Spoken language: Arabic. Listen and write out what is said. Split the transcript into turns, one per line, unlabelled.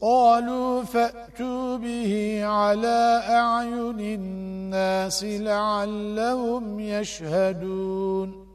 قالوا فأتوا به على أعين الناس لعلهم يشهدون.